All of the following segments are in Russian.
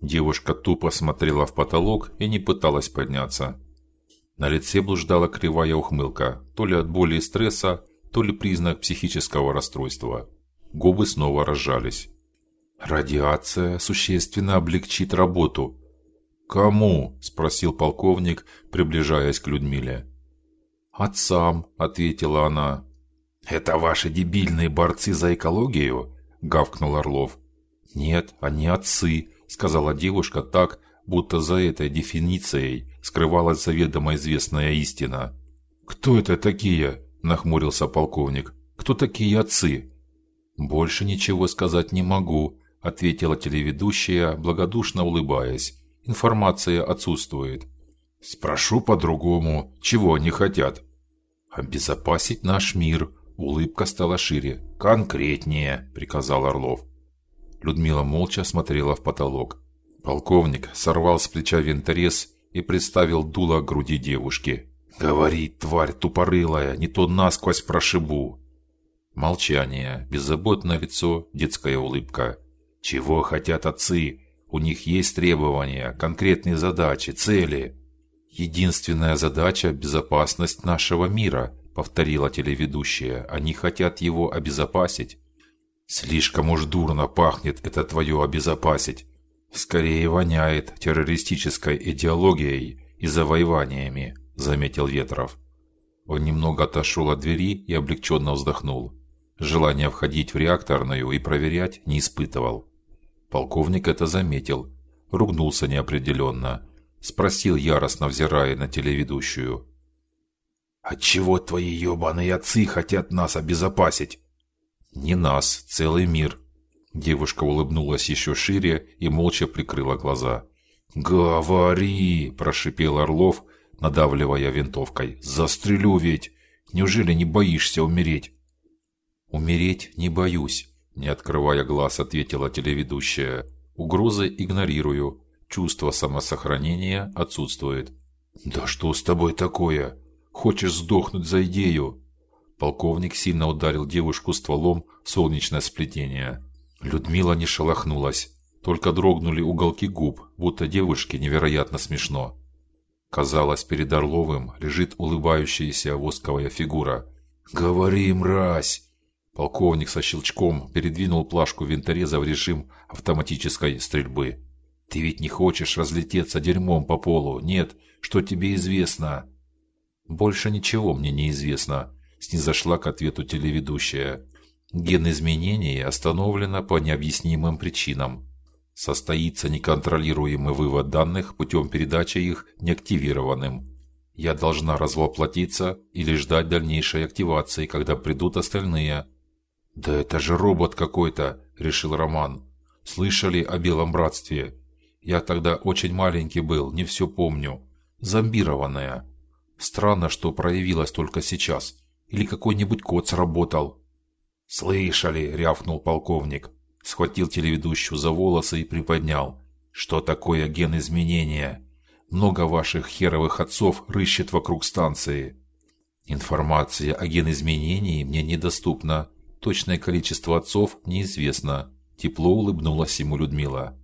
Девушка тупо смотрела в потолок и не пыталась подняться. На лице блуждала кривая ухмылка, то ли от боли и стресса, то ли признак психического расстройства. Губы снова разжались. Радиация существенно облегчит работу. Кому? спросил полковник, приближаясь к Людмиле. Отцам, ответила она. Это ваши дебильные борцы за экологию? гавкнул Орлов. Нет, они отцы, сказала девушка так, будто за этой дефиницией скрывалась заведомо известная истина. Кто это такие? нахмурился полковник. Кто такие отцы? Больше ничего сказать не могу, ответила телеведущая, благодушно улыбаясь. Информация отсутствует. Спрошу по-другому, чего они хотят? Обезопасить наш мир. Улыбка стала шире. Конкретнее, приказал Орлов. Людмила молча смотрела в потолок. Полковник сорвал с плеча винторез и приставил дуло к груди девушки. Говори, тварь тупорылая, не то насквозь прошибу. Молчание, беззаботное лицо, детская улыбка. Чего хотят отцы? У них есть требования, конкретные задачи, цели. Единственная задача безопасность нашего мира, повторила телеведущая. Они хотят его обезопасить. Слишком уж дурно пахнет это твое обезопасить. Скорее воняет террористической идеологией и завоеваниями, заметил Ветров. Он немного отошел от двери и облегченно вздохнул. Желания входить в реакторную и проверять не испытывал. Полковник это заметил, ругнулся неопределенно, спросил яростно, взирая на телеведущую: "От чего твои ебаные отцы хотят нас обезопасить?" "Не нас, целый мир". Девушка улыбнулась еще шире и молча прикрыла глаза. "Говори", прошипел Орлов, надавливая винтовкой. "Застрелю ведь. Неужели не боишься умереть?" "Умереть не боюсь", не открывая глаз, ответила телеведущая. Угрозы игнорирую. Чувство самосохранения отсутствует. Да что с тобой такое? Хочешь сдохнуть за идею? Полковник сильно ударил девушку стволом солнечное сплетение. Людмила не шелохнулась, только дрогнули уголки губ, будто девушке невероятно смешно. Казалось, перед Орловым лежит улыбающаяся восковая фигура. "Говори, мразь!" Полковник со щелчком передвинул плашку винтореза в режим автоматической стрельбы. Ты ведь не хочешь разлететься дерьмом по полу? Нет, что тебе известно? Больше ничего мне не известно, снизошла к ответу телеведущая. Ген изменений остановлено по необъяснимым причинам. Состоится неконтролируемый вывод данных путем передачи их неактивированным. Я должна развоплотиться или ждать дальнейшей активации, когда придут остальные. Да это же робот какой-то, решил Роман. Слышали о белом братстве? Я тогда очень маленький был, не все помню. Зомбированная. Странно, что проявилась только сейчас. Или какой-нибудь код сработал. Слышали, рявкнул полковник, схватил телеведущую за волосы и приподнял. Что такое ген изменения? Много ваших херовых отцов рыщет вокруг станции. Информация о ген изменении мне недоступна. Точное количество отцов неизвестно. Тепло улыбнулась ему Людмила.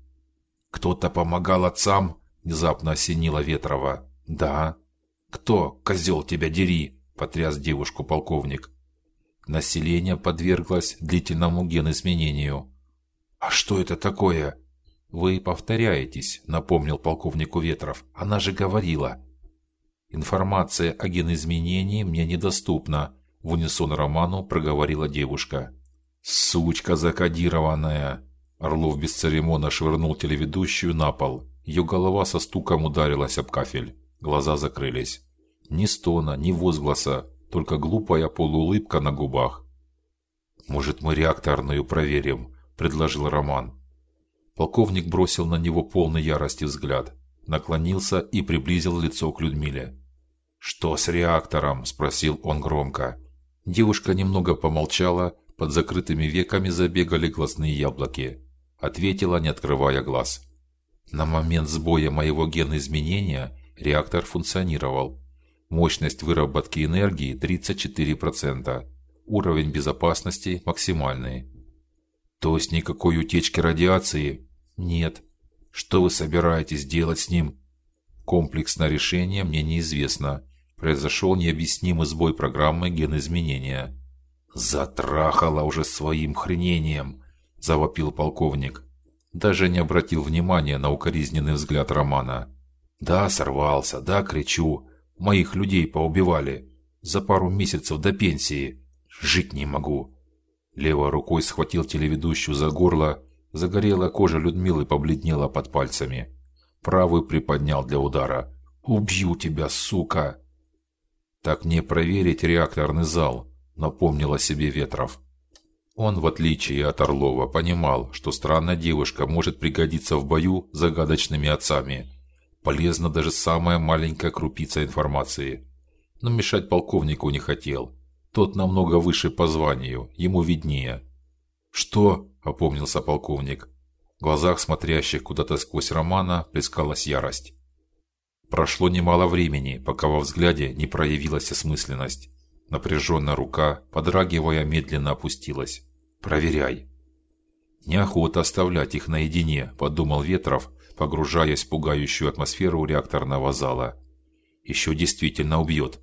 Кто-то помогал отцам? Внезапно осенила Ветрова. Да. Кто, козел тебя дери? Потряс девушку полковник. Население подверглось длительному генизменению. А что это такое? Вы повторяетесь, напомнил полковнику Ветров. Она же говорила. Информация о генизменении мне недоступна, в унисон Роману проговорила девушка. Сучка закодированная. Орлов без церемона швырнул телеведущую на пол. Ее голова со стуком ударилась об кафель. Глаза закрылись. Ни стона, ни возгласа, только глупая полуулыбка на губах. Может, мы реакторную проверим, предложил Роман. Полковник бросил на него полный ярости взгляд, наклонился и приблизил лицо к Людмиле. Что с реактором? спросил он громко. Девушка немного помолчала, под закрытыми веками забегали глазные яблоки. Ответила, не открывая глаз. На момент сбоя моего геноизменения реактор функционировал. Мощность выработки энергии 34%. Уровень безопасности максимальный. То есть никакой утечки радиации нет. Что вы собираетесь делать с ним? Комплексное решение мне неизвестно. Произошел необъяснимый сбой программы генизменения. Затрахало уже своим хренением, завопил полковник. Даже не обратил внимания на укоризненный взгляд Романа. Да, сорвался, да, кричу. Моих людей поубивали за пару месяцев до пенсии. Жить не могу. Левой рукой схватил телеведущую за горло, загорелая кожа Людмилы побледнела под пальцами. Правый приподнял для удара. Убью тебя, сука. Так не проверить реакторный зал напомнил о себе Ветров. Он, в отличие от Орлова, понимал, что странная девушка может пригодиться в бою загадочными отцами. Полезна даже самая маленькая крупица информации. Но мешать полковнику не хотел. Тот намного выше по званию, ему виднее. Что? опомнился полковник. В глазах смотрящих куда-то сквозь Романа плескалась ярость. Прошло немало времени, пока во взгляде не проявилась осмысленность. Напряженная рука, подрагивая, медленно опустилась. Проверяй. Неохота оставлять их наедине, подумал Ветров, погружаясь в пугающую атмосферу реакторного зала. Еще действительно убьет.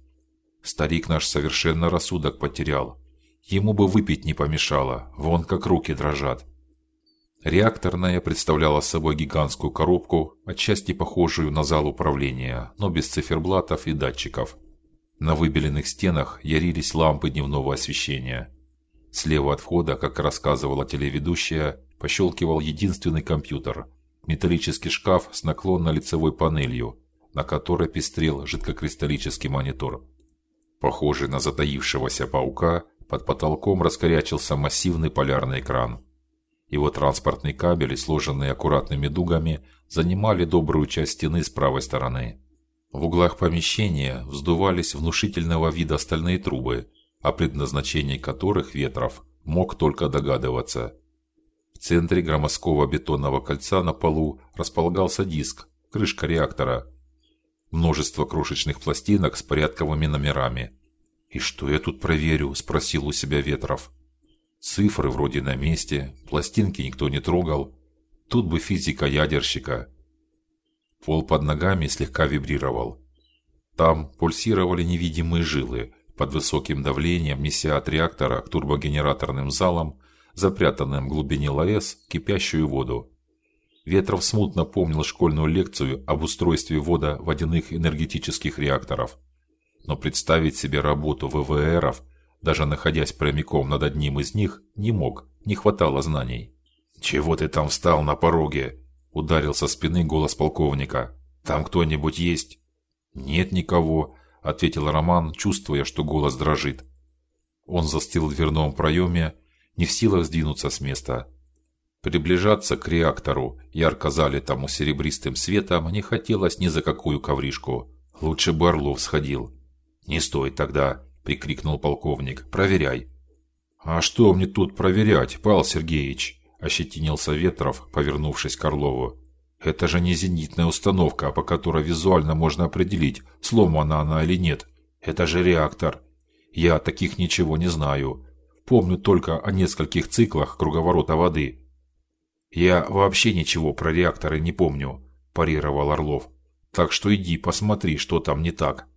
Старик наш совершенно рассудок потерял. Ему бы выпить не помешало. Вон как руки дрожат. Реакторная представляла собой гигантскую коробку, отчасти похожую на зал управления, но без циферблатов и датчиков. На выбеленных стенах ярились лампы дневного освещения. Слева от входа, как рассказывала телеведущая, пощелкивал единственный компьютер металлический шкаф с наклонно-лицевой панелью, на которой пестрел жидкокристаллический монитор. Похожий на затаившегося паука, под потолком раскорячился массивный полярный экран. Его транспортные кабели, сложенные аккуратными дугами, занимали добрую часть стены с правой стороны. В углах помещения вздувались внушительного вида стальные трубы, о предназначении которых Ветров мог только догадываться. Центре громоздкого бетонного кольца на полу располагался диск, крышка реактора. Множество крошечных пластинок с порядковыми номерами. И что я тут проверю, спросил у себя Ветров. Цифры вроде на месте, пластинки никто не трогал. Тут бы физика ядерщика. Пол под ногами слегка вибрировал. Там пульсировали невидимые жилы, под высоким давлением неся от реактора к турбогенераторным залам, запрятанным в глубине ЛАЭС, кипящую воду. Ветров смутно помнил школьную лекцию об устройстве вода водяных энергетических реакторов. Но представить себе работу ВВРов, даже находясь прямиком над одним из них, не мог, не хватало знаний. «Чего ты там встал на пороге?» ударил со спины голос полковника. Там кто-нибудь есть? Нет никого, ответил Роман, чувствуя, что голос дрожит. Он застыл в дверном проеме, не в силах сдвинуться с места. Приближаться к реактору, ярко залитому серебристым светом, не хотелось ни за какую ковришку. Лучше бы Орлов сходил. Не стой тогда, прикрикнул полковник. Проверяй. А что мне тут проверять, Павел Сергеевич? ощетинился Ветров, повернувшись к Орлову. Это же не зенитная установка, по которой визуально можно определить, сломана она или нет. Это же реактор. Я таких ничего не знаю. Помню только о нескольких циклах круговорота воды. Я вообще ничего про реакторы не помню, парировал Орлов. Так что иди посмотри, что там не так.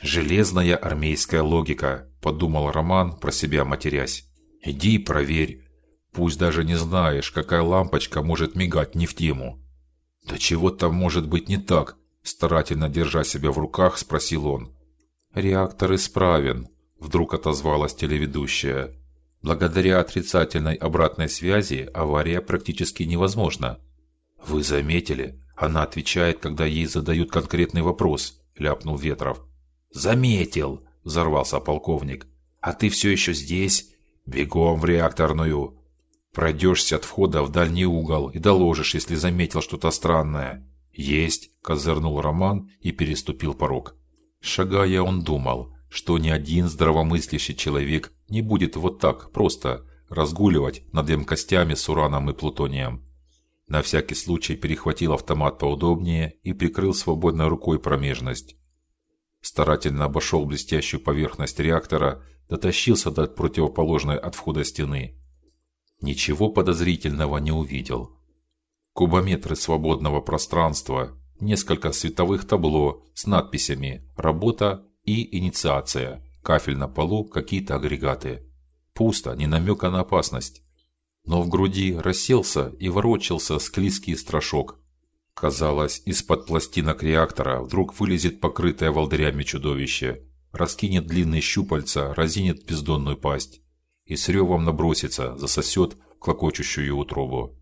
Железная армейская логика, подумал Роман про себя матерясь. Иди и проверь. Пусть даже не знаешь, какая лампочка может мигать не в тему. Да чего там может быть не так? Старательно держа себя в руках, спросил он. Реактор исправен, вдруг отозвалась телеведущая. Благодаря отрицательной обратной связи авария практически невозможна. Вы заметили? Она отвечает, когда ей задают конкретный вопрос, ляпнул Ветров. Заметил, взорвался полковник. А ты все еще здесь? Бегом в реакторную. Пройдешься от входа в дальний угол и доложишь, если заметил что-то странное. Есть, козырнул Роман и переступил порог. Шагая, он думал, что ни один здравомыслящий человек не будет вот так просто разгуливать над емкостями с ураном и плутонием. На всякий случай перехватил автомат поудобнее и прикрыл свободной рукой промежность. Старательно обошел блестящую поверхность реактора, дотащился до противоположной от входа стены. Ничего подозрительного не увидел. кубометры свободного пространства, несколько световых табло с надписями «Работа» и «Инициация», кафель на полу, какие-то агрегаты. Пусто, ни намека на опасность. Но в груди расселся и ворочался склизкий страшок. Казалось, из-под пластинок реактора вдруг вылезет покрытое волдырями чудовище, раскинет длинные щупальца, разинет бездонную пасть и с ревом набросится, засосет клокочущую утробу.